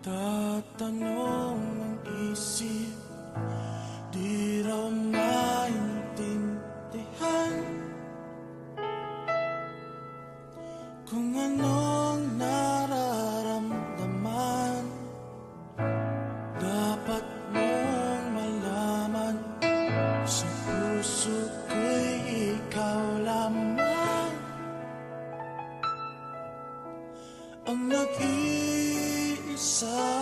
Nagtatanong ng isip Di raw maintindihan. Kung anong nararamdaman Dapat mong malaman. Sa puso ko'y ikaw lamang Ang nag-iisip sun.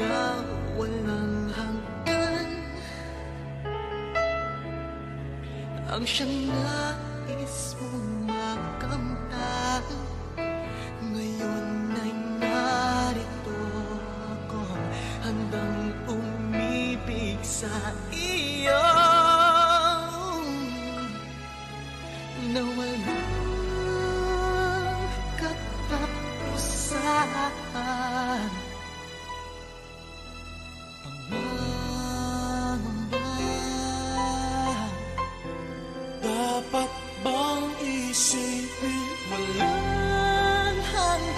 Na walang hanggan. Ang siyang nais mong makamtan. Ngayon ay narito ako Handang umibig sa iyo Na walang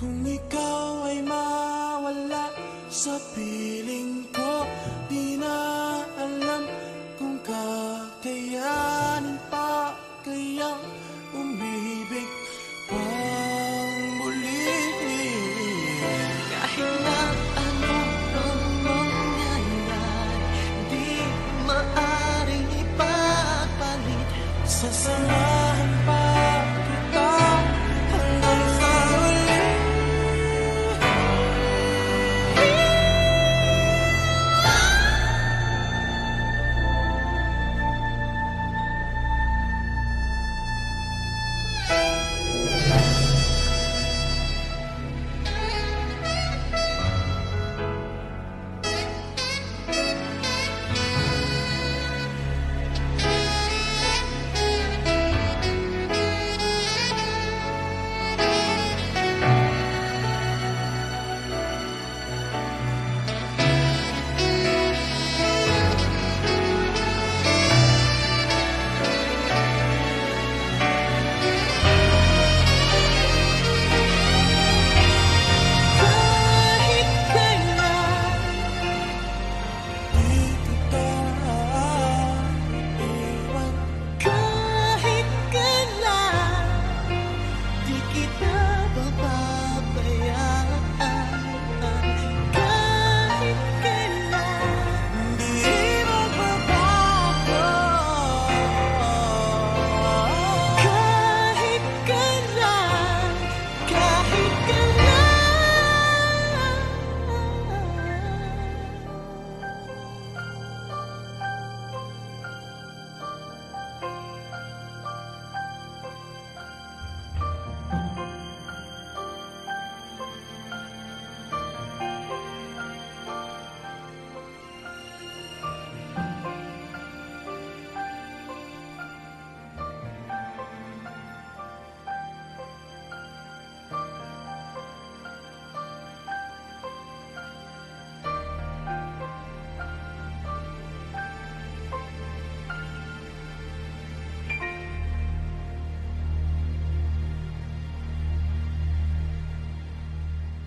Kung ikaw ay mawala sa piling